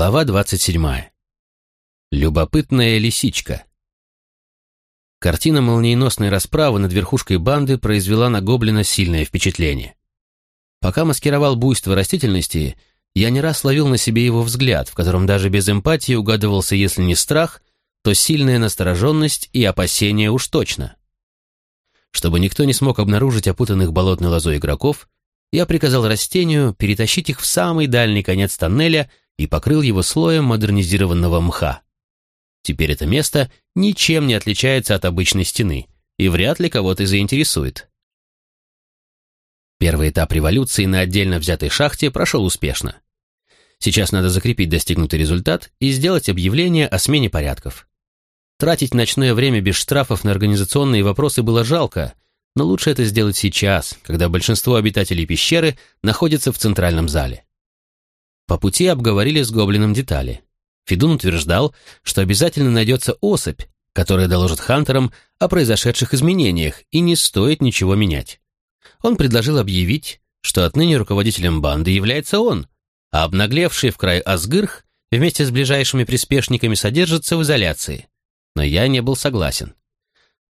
Глава 27. Любопытная лисичка. Картина молниеносной расправы над верхушкой банды произвела на гоблина сильное впечатление. Пока маскировал буйство растительности, я не раз ловил на себе его взгляд, в котором даже без эмпатии угадывался, если не страх, то сильная настороженность и опасение уж точно. Чтобы никто не смог обнаружить опутанных болотной лозой игроков, я приказал растению перетащить их в самый дальний конец тоннеля и покрыл его слоем модернизированного мха. Теперь это место ничем не отличается от обычной стены и вряд ли кого-то заинтересует. Первый этап революции на отдельно взятой шахте прошел успешно. Сейчас надо закрепить достигнутый результат и сделать объявление о смене порядков. Тратить ночное время без штрафов на организационные вопросы было жалко, но лучше это сделать сейчас, когда большинство обитателей пещеры находится в центральном зале. По пути обговорили с Гоблином детали. Федун утверждал, что обязательно найдется особь, которая доложит Хантерам о произошедших изменениях, и не стоит ничего менять. Он предложил объявить, что отныне руководителем банды является он, а обнаглевший в край Асгырх вместе с ближайшими приспешниками содержится в изоляции. Но я не был согласен.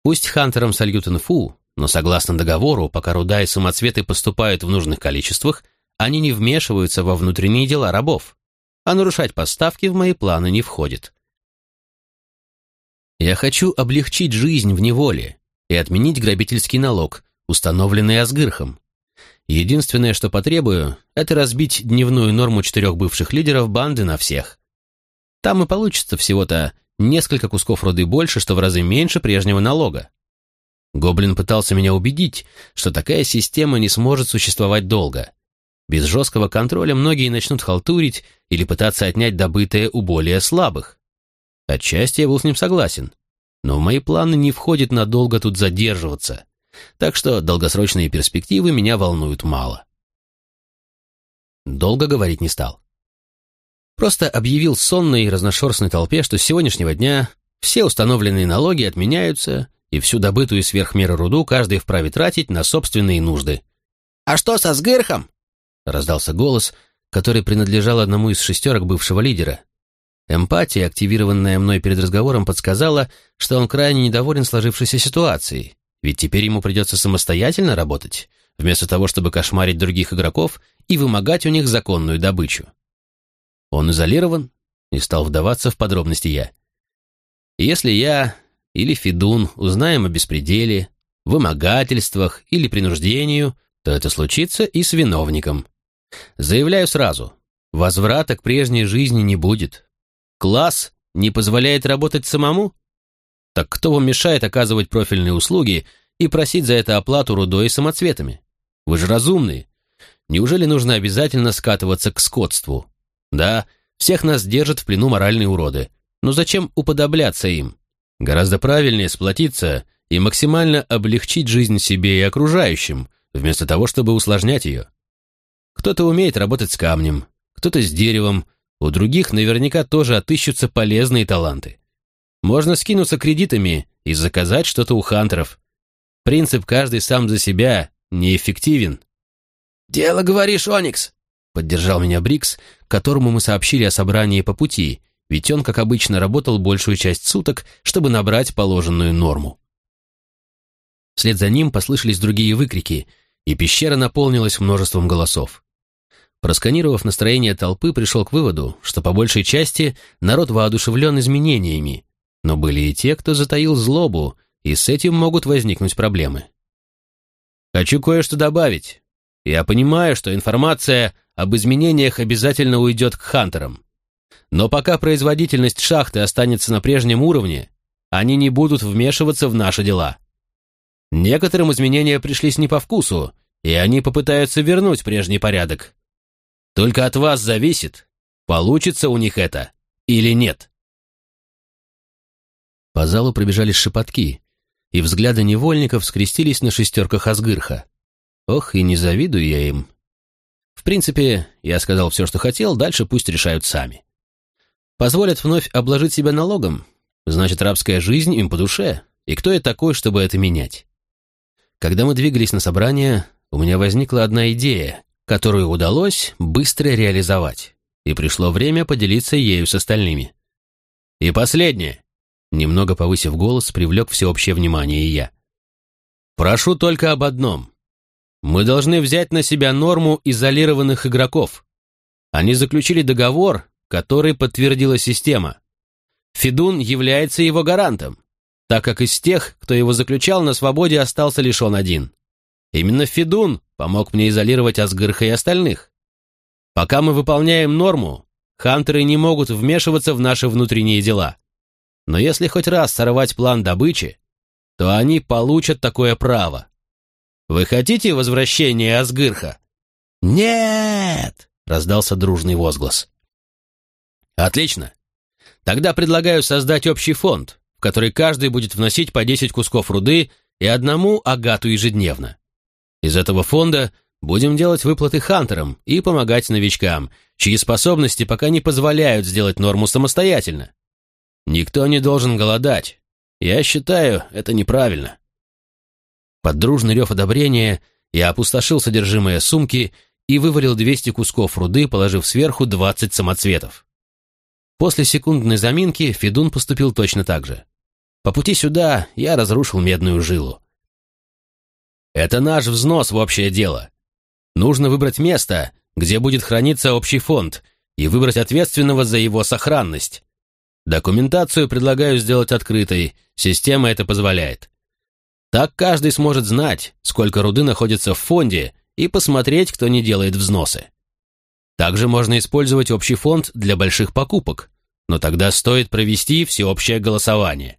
Пусть Хантерам сольют инфу, но согласно договору, пока руда и самоцветы поступают в нужных количествах, они не вмешиваются во внутренние дела рабов, а нарушать поставки в мои планы не входит. Я хочу облегчить жизнь в неволе и отменить грабительский налог, установленный Асгырхом. Единственное, что потребую, это разбить дневную норму четырех бывших лидеров банды на всех. Там и получится всего-то несколько кусков руды больше, что в разы меньше прежнего налога. Гоблин пытался меня убедить, что такая система не сможет существовать долго. Без жесткого контроля многие начнут халтурить или пытаться отнять добытое у более слабых. Отчасти я был с ним согласен, но в мои планы не входит надолго тут задерживаться, так что долгосрочные перспективы меня волнуют мало. Долго говорить не стал. Просто объявил сонной и разношерстной толпе, что с сегодняшнего дня все установленные налоги отменяются, и всю добытую сверх меры руду каждый вправе тратить на собственные нужды. «А что со сгырхом?» Раздался голос, который принадлежал одному из шестерок бывшего лидера. Эмпатия, активированная мной перед разговором, подсказала, что он крайне недоволен сложившейся ситуацией, ведь теперь ему придется самостоятельно работать, вместо того, чтобы кошмарить других игроков и вымогать у них законную добычу. Он изолирован, и стал вдаваться в подробности я. Если я или Федун узнаем о беспределе, вымогательствах или принуждению, то это случится и с виновником. Заявляю сразу, возврата к прежней жизни не будет. Класс не позволяет работать самому? Так кто вам мешает оказывать профильные услуги и просить за это оплату рудой и самоцветами? Вы же разумные. Неужели нужно обязательно скатываться к скотству? Да, всех нас держат в плену моральные уроды. Но зачем уподобляться им? Гораздо правильнее сплотиться и максимально облегчить жизнь себе и окружающим, вместо того, чтобы усложнять ее. Кто-то умеет работать с камнем, кто-то с деревом, у других наверняка тоже отыщутся полезные таланты. Можно скинуться кредитами и заказать что-то у хантеров. Принцип «каждый сам за себя» неэффективен. «Дело, говоришь, Оникс!» — поддержал меня Брикс, которому мы сообщили о собрании по пути, ведь он, как обычно, работал большую часть суток, чтобы набрать положенную норму. Вслед за ним послышались другие выкрики, и пещера наполнилась множеством голосов. Просканировав настроение толпы, пришел к выводу, что по большей части народ воодушевлен изменениями, но были и те, кто затаил злобу, и с этим могут возникнуть проблемы. Хочу кое-что добавить. Я понимаю, что информация об изменениях обязательно уйдет к хантерам. Но пока производительность шахты останется на прежнем уровне, они не будут вмешиваться в наши дела. Некоторым изменения пришлись не по вкусу, и они попытаются вернуть прежний порядок, только от вас зависит, получится у них это или нет. По залу пробежали шепотки, и взгляды невольников скрестились на шестерках Асгырха. Ох, и не завидую я им. В принципе, я сказал все, что хотел, дальше пусть решают сами. Позволят вновь обложить себя налогом, значит, рабская жизнь им по душе, и кто я такой, чтобы это менять? Когда мы двигались на собрание, у меня возникла одна идея, которую удалось быстро реализовать. и пришло время поделиться ею с остальными. И последнее. Немного повысив голос, привлек всеобщее внимание и я. Прошу только об одном. Мы должны взять на себя норму изолированных игроков. Они заключили договор, который подтвердила система. Федун является его гарантом, так как из тех, кто его заключал, на свободе остался лишь он один. Именно Федун помог мне изолировать Асгырха и остальных. Пока мы выполняем норму, хантеры не могут вмешиваться в наши внутренние дела. Но если хоть раз сорвать план добычи, то они получат такое право. Вы хотите возвращения Асгырха? «Нет!» — раздался дружный возглас. «Отлично. Тогда предлагаю создать общий фонд, в который каждый будет вносить по 10 кусков руды и одному агату ежедневно. Из этого фонда будем делать выплаты хантерам и помогать новичкам, чьи способности пока не позволяют сделать норму самостоятельно. Никто не должен голодать. Я считаю, это неправильно. Под дружный рев одобрения я опустошил содержимое сумки и вывалил 200 кусков руды, положив сверху 20 самоцветов. После секундной заминки Федун поступил точно так же. По пути сюда я разрушил медную жилу. Это наш взнос в общее дело. Нужно выбрать место, где будет храниться общий фонд, и выбрать ответственного за его сохранность. Документацию предлагаю сделать открытой, система это позволяет. Так каждый сможет знать, сколько руды находится в фонде, и посмотреть, кто не делает взносы. Также можно использовать общий фонд для больших покупок, но тогда стоит провести всеобщее голосование.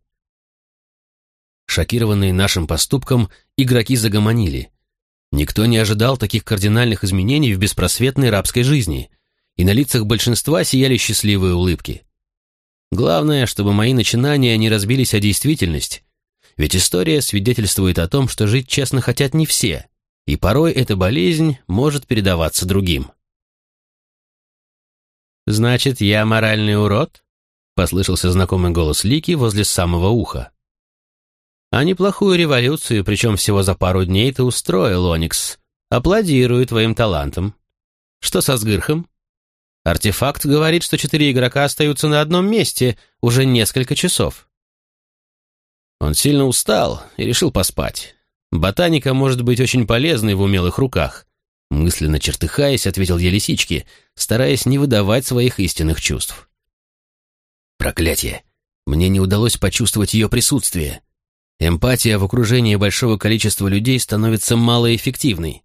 Шокированные нашим поступком, игроки загомонили. Никто не ожидал таких кардинальных изменений в беспросветной рабской жизни, и на лицах большинства сияли счастливые улыбки. Главное, чтобы мои начинания не разбились о действительность, ведь история свидетельствует о том, что жить честно хотят не все, и порой эта болезнь может передаваться другим. «Значит, я моральный урод?» — послышался знакомый голос Лики возле самого уха. «А неплохую революцию, причем всего за пару дней ты устроил, Оникс. Аплодирую твоим талантам. Что со сгырхом? Артефакт говорит, что четыре игрока остаются на одном месте уже несколько часов». Он сильно устал и решил поспать. Ботаника может быть очень полезной в умелых руках. Мысленно чертыхаясь, ответил я лисичке, стараясь не выдавать своих истинных чувств. Проклятие! Мне не удалось почувствовать ее присутствие. Эмпатия в окружении большого количества людей становится малоэффективной.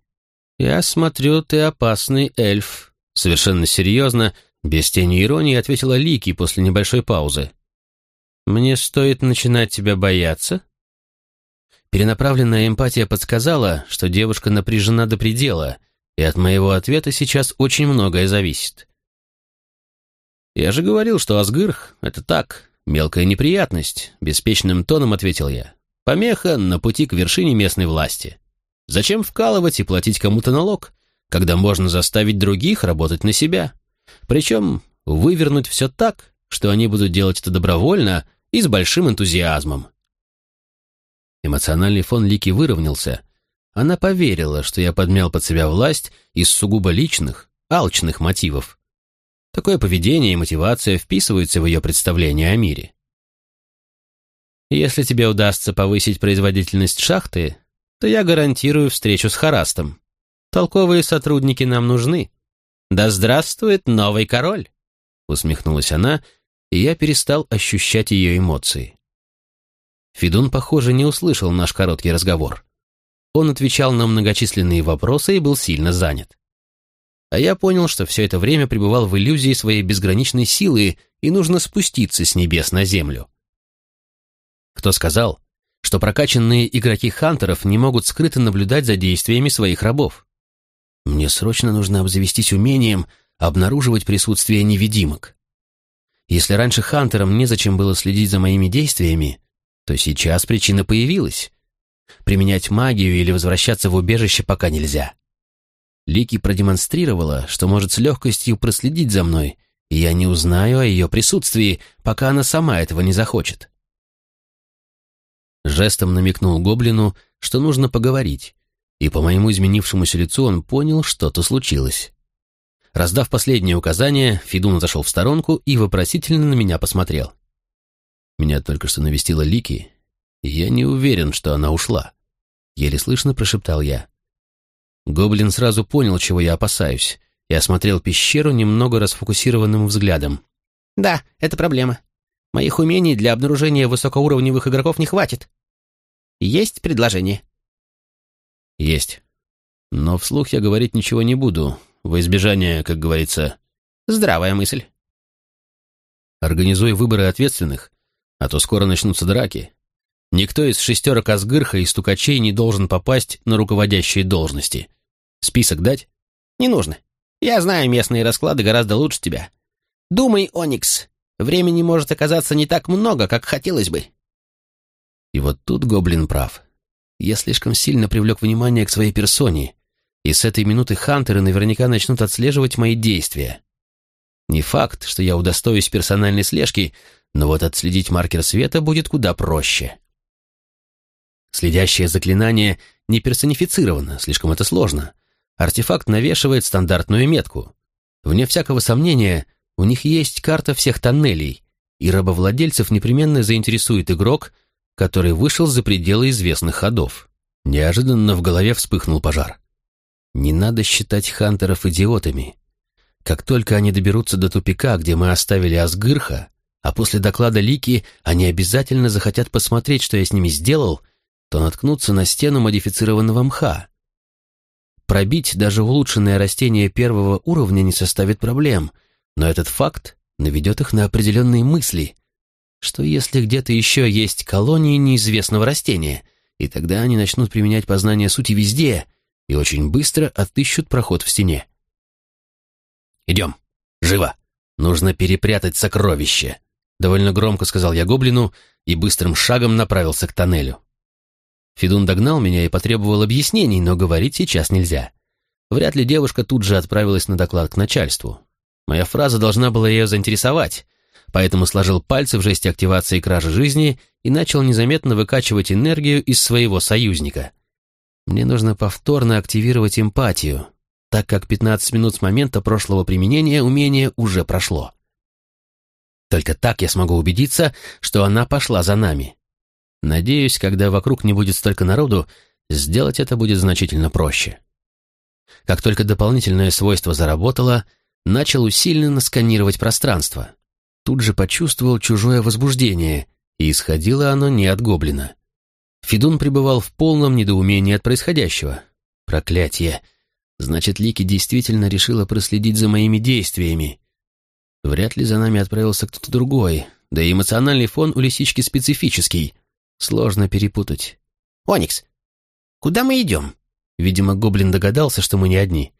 «Я смотрю, ты опасный эльф», — совершенно серьезно, без тени иронии ответила Лики после небольшой паузы. «Мне стоит начинать тебя бояться?» Перенаправленная эмпатия подсказала, что девушка напряжена до предела, и от моего ответа сейчас очень многое зависит. «Я же говорил, что Асгырх — это так, мелкая неприятность», — беспечным тоном ответил я. «Помеха на пути к вершине местной власти. Зачем вкалывать и платить кому-то налог, когда можно заставить других работать на себя? Причем вывернуть все так, что они будут делать это добровольно и с большим энтузиазмом. Эмоциональный фон Лики выровнялся. Она поверила, что я подмял под себя власть из сугубо личных, алчных мотивов. Такое поведение и мотивация вписываются в ее представление о мире. Если тебе удастся повысить производительность шахты, то я гарантирую встречу с Харастом. Толковые сотрудники нам нужны. Да здравствует новый король!» Усмехнулась она, и я перестал ощущать ее эмоции. Федун, похоже, не услышал наш короткий разговор. Он отвечал на многочисленные вопросы и был сильно занят. А я понял, что все это время пребывал в иллюзии своей безграничной силы и нужно спуститься с небес на землю. Кто сказал, что прокачанные игроки хантеров не могут скрыто наблюдать за действиями своих рабов? Мне срочно нужно обзавестись умением обнаруживать присутствие невидимок. Если раньше хантерам незачем было следить за моими действиями, то сейчас причина появилась. Применять магию или возвращаться в убежище пока нельзя. Лики продемонстрировала, что может с легкостью проследить за мной, и я не узнаю о ее присутствии, пока она сама этого не захочет. Жестом намекнул гоблину, что нужно поговорить, и по моему изменившемуся лицу он понял, что-то случилось. Раздав последнее указание, Фидун отошел в сторонку и вопросительно на меня посмотрел. Меня только что навестила Лики, и я не уверен, что она ушла. Еле слышно прошептал я. Гоблин сразу понял, чего я опасаюсь, и осмотрел пещеру немного расфокусированным взглядом. «Да, это проблема. Моих умений для обнаружения высокоуровневых игроков не хватит. Есть предложение?» «Есть. Но вслух я говорить ничего не буду, во избежание, как говорится...» «Здравая мысль». «Организуй выборы ответственных, а то скоро начнутся драки. Никто из шестерок Асгырха и стукачей не должен попасть на руководящие должности. Список дать? Не нужно. Я знаю местные расклады гораздо лучше тебя. Думай, Оникс. Времени может оказаться не так много, как хотелось бы. И вот тут Гоблин прав. Я слишком сильно привлек внимание к своей персоне, и с этой минуты хантеры наверняка начнут отслеживать мои действия. Не факт, что я удостоюсь персональной слежки, но вот отследить маркер света будет куда проще. Следящее заклинание не персонифицировано, слишком это сложно. Артефакт навешивает стандартную метку. Вне всякого сомнения, у них есть карта всех тоннелей, и рабовладельцев непременно заинтересует игрок, который вышел за пределы известных ходов. Неожиданно в голове вспыхнул пожар. Не надо считать хантеров идиотами. Как только они доберутся до тупика, где мы оставили Асгырха, а после доклада Лики они обязательно захотят посмотреть, что я с ними сделал — то наткнутся на стену модифицированного мха. Пробить даже улучшенное растение первого уровня не составит проблем, но этот факт наведет их на определенные мысли. Что если где-то еще есть колонии неизвестного растения, и тогда они начнут применять познание сути везде и очень быстро отыщут проход в стене. «Идем! Живо! Нужно перепрятать сокровище!» Довольно громко сказал я гоблину и быстрым шагом направился к тоннелю. Федун догнал меня и потребовал объяснений, но говорить сейчас нельзя. Вряд ли девушка тут же отправилась на доклад к начальству. Моя фраза должна была ее заинтересовать, поэтому сложил пальцы в жесте активации кражи жизни и начал незаметно выкачивать энергию из своего союзника. Мне нужно повторно активировать эмпатию, так как 15 минут с момента прошлого применения умения уже прошло. Только так я смогу убедиться, что она пошла за нами. Надеюсь, когда вокруг не будет столько народу, сделать это будет значительно проще. Как только дополнительное свойство заработало, начал усиленно сканировать пространство. Тут же почувствовал чужое возбуждение, и исходило оно не от гоблина. Федун пребывал в полном недоумении от происходящего. Проклятье! Значит, Лики действительно решила проследить за моими действиями. Вряд ли за нами отправился кто-то другой, да и эмоциональный фон у лисички специфический — Сложно перепутать. «Оникс, куда мы идем?» Видимо, гоблин догадался, что мы не одни.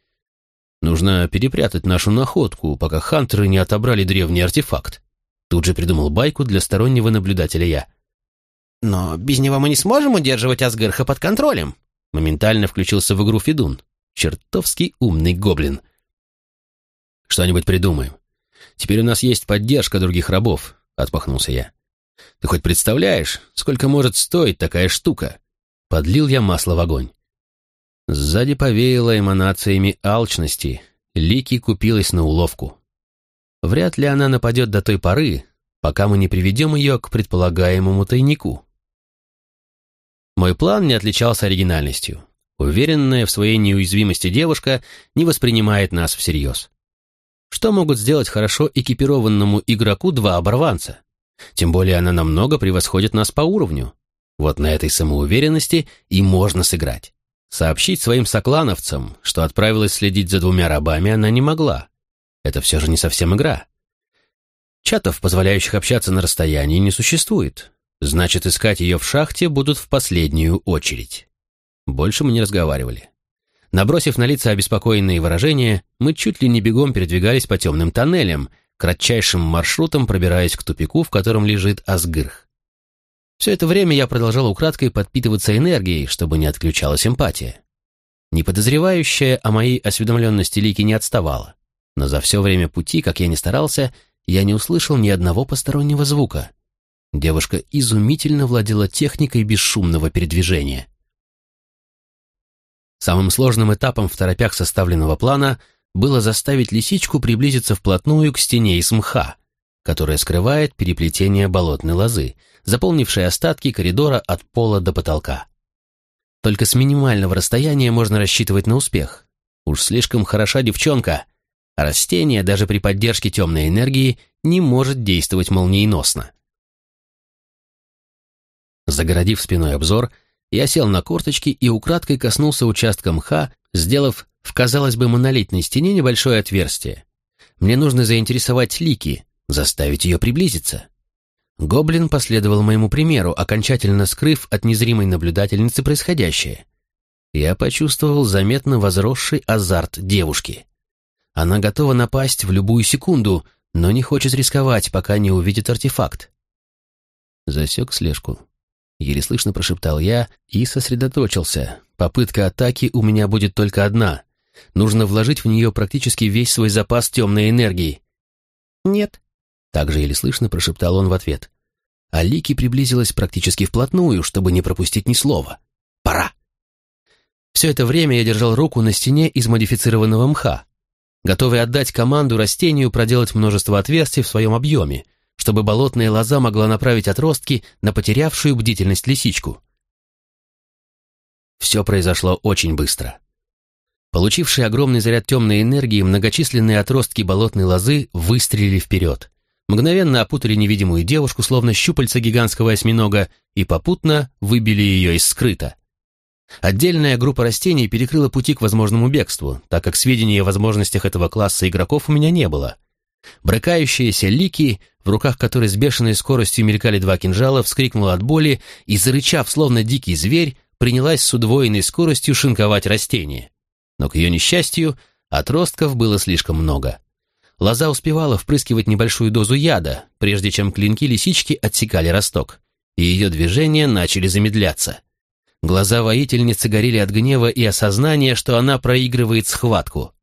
Нужно перепрятать нашу находку, пока хантеры не отобрали древний артефакт. Тут же придумал байку для стороннего наблюдателя я. «Но без него мы не сможем удерживать Асгарха под контролем», моментально включился в игру Федун. Чертовски умный гоблин. «Что-нибудь придумаем. Теперь у нас есть поддержка других рабов», — отпахнулся я. Ты хоть представляешь, сколько может стоить такая штука? Подлил я масло в огонь. Сзади повеяло эманациями алчности. Лики купилась на уловку. Вряд ли она нападет до той поры, пока мы не приведем ее к предполагаемому тайнику. Мой план не отличался оригинальностью. Уверенная в своей неуязвимости девушка не воспринимает нас всерьез. Что могут сделать хорошо экипированному игроку два оборванца? Тем более она намного превосходит нас по уровню. Вот на этой самоуверенности и можно сыграть. Сообщить своим соклановцам, что отправилась следить за двумя рабами, она не могла. Это все же не совсем игра. Чатов, позволяющих общаться на расстоянии, не существует. Значит, искать ее в шахте будут в последнюю очередь. Больше мы не разговаривали. Набросив на лица обеспокоенные выражения, мы чуть ли не бегом передвигались по темным тоннелям, кратчайшим маршрутом пробираясь к тупику, в котором лежит Асгырх. Все это время я продолжал украдкой подпитываться энергией, чтобы не отключалась эмпатия. Неподозревающая о моей осведомленности Лики не отставала, но за все время пути, как я ни старался, я не услышал ни одного постороннего звука. Девушка изумительно владела техникой бесшумного передвижения. Самым сложным этапом в торопях составленного плана было заставить лисичку приблизиться вплотную к стене из мха, которая скрывает переплетение болотной лозы, заполнившей остатки коридора от пола до потолка. Только с минимального расстояния можно рассчитывать на успех. Уж слишком хороша девчонка, растение даже при поддержке темной энергии не может действовать молниеносно. Загородив спиной обзор, я сел на корточки и украдкой коснулся участка мха, сделав в, казалось бы, монолитной стене небольшое отверстие. Мне нужно заинтересовать Лики, заставить ее приблизиться. Гоблин последовал моему примеру, окончательно скрыв от незримой наблюдательницы происходящее. Я почувствовал заметно возросший азарт девушки. Она готова напасть в любую секунду, но не хочет рисковать, пока не увидит артефакт. Засек слежку. Еле слышно прошептал я и сосредоточился. Попытка атаки у меня будет только одна. Нужно вложить в нее практически весь свой запас темной энергии. «Нет», — также еле слышно прошептал он в ответ. А Лики приблизилась практически вплотную, чтобы не пропустить ни слова. «Пора!» Все это время я держал руку на стене из модифицированного мха, готовый отдать команду растению проделать множество отверстий в своем объеме, чтобы болотная лоза могла направить отростки на потерявшую бдительность лисичку. Все произошло очень быстро. Получившие огромный заряд темной энергии, многочисленные отростки болотной лозы выстрелили вперед, мгновенно опутали невидимую девушку, словно щупальца гигантского осьминога, и попутно выбили ее из скрыта. Отдельная группа растений перекрыла пути к возможному бегству, так как сведений о возможностях этого класса игроков у меня не было. Брыкающаяся Лики, в руках которой с бешеной скоростью мелькали два кинжала, вскрикнула от боли и, зарычав, словно дикий зверь, принялась с удвоенной скоростью шинковать растение. Но, к ее несчастью, отростков было слишком много. Лоза успевала впрыскивать небольшую дозу яда, прежде чем клинки лисички отсекали росток, и ее движения начали замедляться. Глаза воительницы горели от гнева и осознания, что она проигрывает схватку.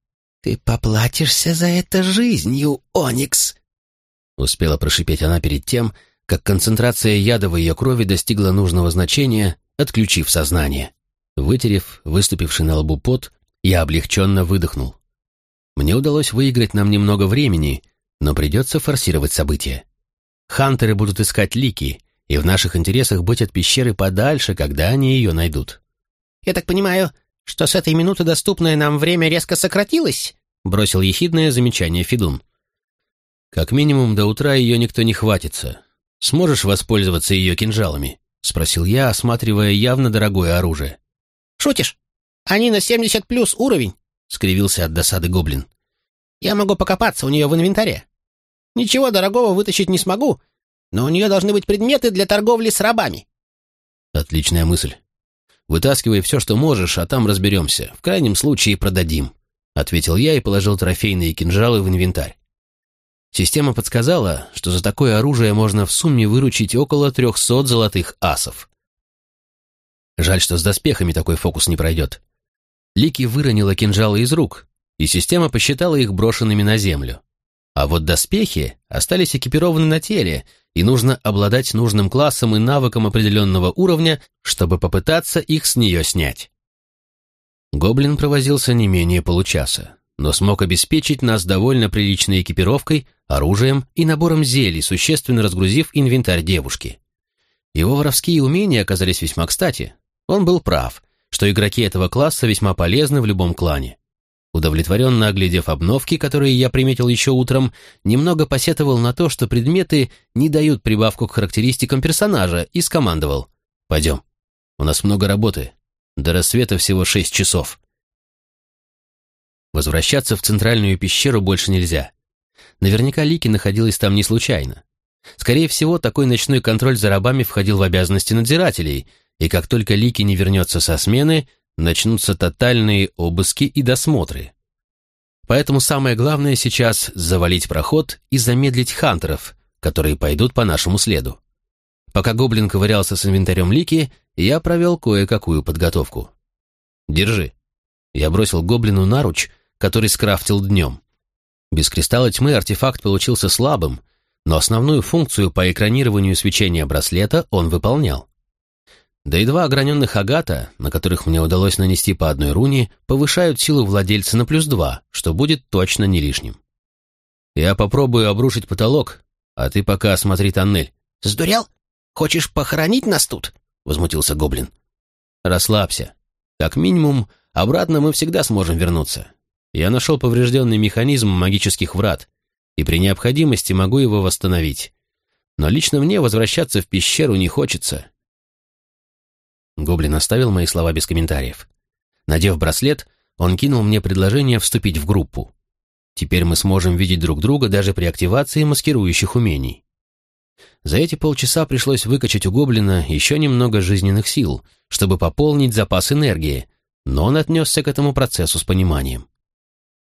«Ты поплатишься за это жизнью, Оникс!» Успела прошипеть она перед тем, как концентрация яда в ее крови достигла нужного значения, отключив сознание. Вытерев выступивший на лбу пот, я облегченно выдохнул. Мне удалось выиграть нам немного времени, но придется форсировать события. Хантеры будут искать лики, и в наших интересах быть от пещеры подальше, когда они ее найдут. «Я так понимаю, что с этой минуты доступное нам время резко сократилось?» — бросил ехидное замечание Федун. «Как минимум до утра ее никто не хватится. Сможешь воспользоваться ее кинжалами?» — спросил я, осматривая явно дорогое оружие. «Шутишь? Они на 70 плюс уровень?» — скривился от досады гоблин. «Я могу покопаться у нее в инвентаре. Ничего дорогого вытащить не смогу, но у нее должны быть предметы для торговли с рабами. Отличная мысль. Вытаскивай все, что можешь, а там разберемся. В крайнем случае продадим. Ответил я и положил трофейные кинжалы в инвентарь. Система подсказала, что за такое оружие можно в сумме выручить около трехсот золотых асов. Жаль, что с доспехами такой фокус не пройдет. Лики выронила кинжалы из рук, и система посчитала их брошенными на землю. А вот доспехи остались экипированы на теле, и нужно обладать нужным классом и навыком определенного уровня, чтобы попытаться их с нее снять. Гоблин провозился не менее получаса, но смог обеспечить нас довольно приличной экипировкой, оружием и набором зелий, существенно разгрузив инвентарь девушки. Его воровские умения оказались весьма кстати. Он был прав, что игроки этого класса весьма полезны в любом клане. Удовлетворенно оглядев обновки, которые я приметил еще утром, немного посетовал на то, что предметы не дают прибавку к характеристикам персонажа, и скомандовал. «Пойдем. У нас много работы. До рассвета всего шесть часов». Возвращаться в центральную пещеру больше нельзя. Наверняка Лики находилась там не случайно. Скорее всего, такой ночной контроль за рабами входил в обязанности надзирателей, и как только Лики не вернется со смены, начнутся тотальные обыски и досмотры. Поэтому самое главное сейчас завалить проход и замедлить хантеров, которые пойдут по нашему следу. Пока гоблин ковырялся с инвентарем Лики, я провел кое-какую подготовку. «Держи». Я бросил гоблину наруч, который скрафтил днем. Без кристалла тьмы артефакт получился слабым, но основную функцию по экранированию свечения браслета он выполнял. Да и два ограненных агата, на которых мне удалось нанести по одной руне, повышают силу владельца на плюс два, что будет точно не лишним. Я попробую обрушить потолок, а ты пока осмотри тоннель. «Сдурел? Хочешь похоронить нас тут?» — возмутился гоблин. «Расслабься. Как минимум, обратно мы всегда сможем вернуться. Я нашел поврежденный механизм магических врат, и при необходимости могу его восстановить. Но лично мне возвращаться в пещеру не хочется». Гоблин оставил мои слова без комментариев. Надев браслет, он кинул мне предложение вступить в группу. Теперь мы сможем видеть друг друга даже при активации маскирующих умений. За эти полчаса пришлось выкачать у гоблина еще немного жизненных сил, чтобы пополнить запас энергии, но он отнесся к этому процессу с пониманием.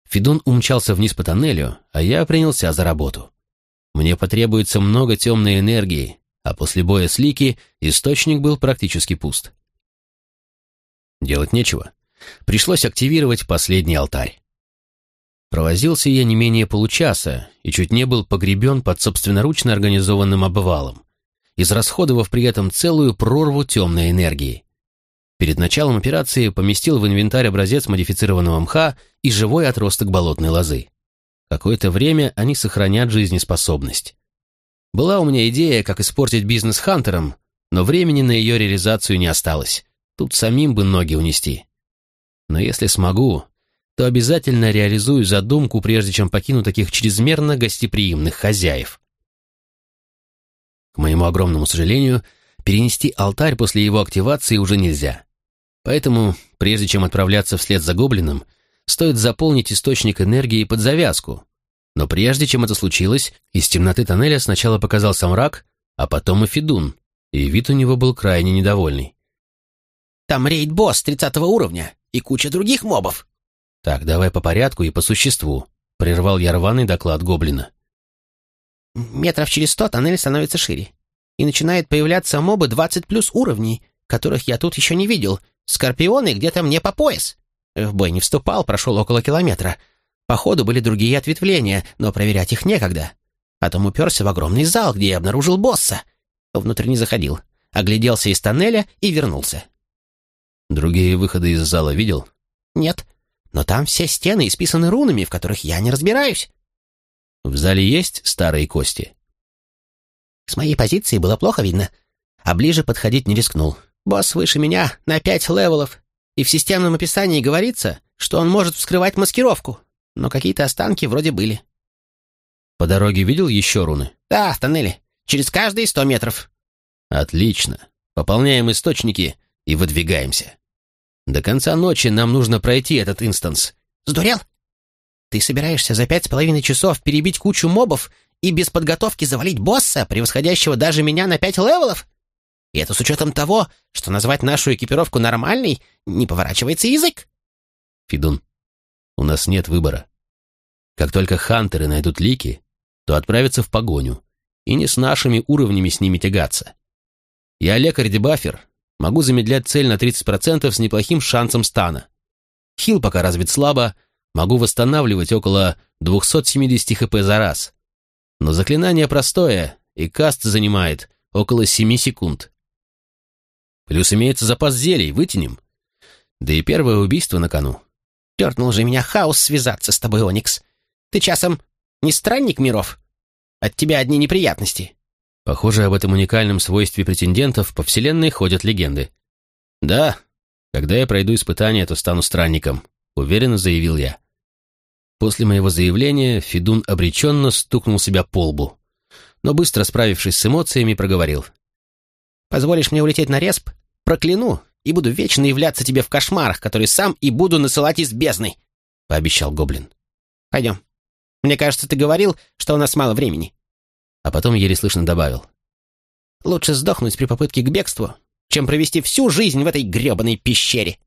Федун умчался вниз по тоннелю, а я принялся за работу. Мне потребуется много темной энергии, а после боя с Лики источник был практически пуст. Делать нечего. Пришлось активировать последний алтарь. Провозился я не менее получаса и чуть не был погребен под собственноручно организованным обвалом, израсходовав при этом целую прорву темной энергии. Перед началом операции поместил в инвентарь образец модифицированного мха и живой отросток болотной лозы. Какое-то время они сохранят жизнеспособность. Была у меня идея, как испортить бизнес хантером, но времени на ее реализацию не осталось. Тут самим бы ноги унести. Но если смогу, то обязательно реализую задумку, прежде чем покину таких чрезмерно гостеприимных хозяев. К моему огромному сожалению, перенести алтарь после его активации уже нельзя. Поэтому, прежде чем отправляться вслед за гоблином, стоит заполнить источник энергии под завязку. Но прежде чем это случилось, из темноты тоннеля сначала показался мрак, а потом и Федун, и вид у него был крайне недовольный. «Там рейд-босс 30 уровня и куча других мобов», «Так, давай по порядку и по существу», — прервал я рваный доклад гоблина. «Метров через сто тоннель становится шире, и начинает появляться мобы 20 плюс уровней, которых я тут еще не видел. Скорпионы где-то мне по пояс. В бой не вступал, прошел около километра. По ходу были другие ответвления, но проверять их некогда. Потом уперся в огромный зал, где я обнаружил босса. Внутрь не заходил, огляделся из тоннеля и вернулся. «Другие выходы из зала видел?» «Нет, но там все стены исписаны рунами, в которых я не разбираюсь. В зале есть старые кости? С моей позиции было плохо видно, а ближе подходить не рискнул. Босс выше меня на пять левелов, и в системном описании говорится, что он может вскрывать маскировку, но какие-то останки вроде были. По дороге видел еще руны? Да, в тоннеле. Через каждые сто метров. Отлично. Пополняем источники и выдвигаемся. До конца ночи нам нужно пройти этот инстанс. Сдурел? Ты собираешься за пять с половиной часов перебить кучу мобов и без подготовки завалить босса, превосходящего даже меня на пять левелов? И это с учетом того, что назвать нашу экипировку нормальной не поворачивается язык. Фидун, у нас нет выбора. Как только хантеры найдут улики, то отправятся в погоню, и не с нашими уровнями с ними тягаться. Я лекарь-дебафер, Могу замедлять цель на 30% с неплохим шансом стана. Хил пока развит слабо, могу восстанавливать около 270 хп за раз. Но заклинание простое, и каст занимает около 7 секунд. Плюс имеется запас зелий, вытянем. Да и первое убийство на кону. Дернул же меня хаос связаться с тобой, Оникс. Ты часом не странник миров? От тебя одни неприятности. Похоже, об этом уникальном свойстве претендентов по вселенной ходят легенды. «Да, когда я пройду испытание, то стану странником», — уверенно заявил я. После моего заявления Федун обреченно стукнул себя по лбу, но быстро справившись с эмоциями, проговорил. «Позволишь мне улететь на респ? Прокляну и буду вечно являться тебе в кошмарах, которые сам и буду насылать из бездны», — пообещал Гоблин. «Пойдем. Мне кажется, ты говорил, что у нас мало времени» а потом еле слышно добавил. «Лучше сдохнуть при попытке к бегству, чем провести всю жизнь в этой гребаной пещере».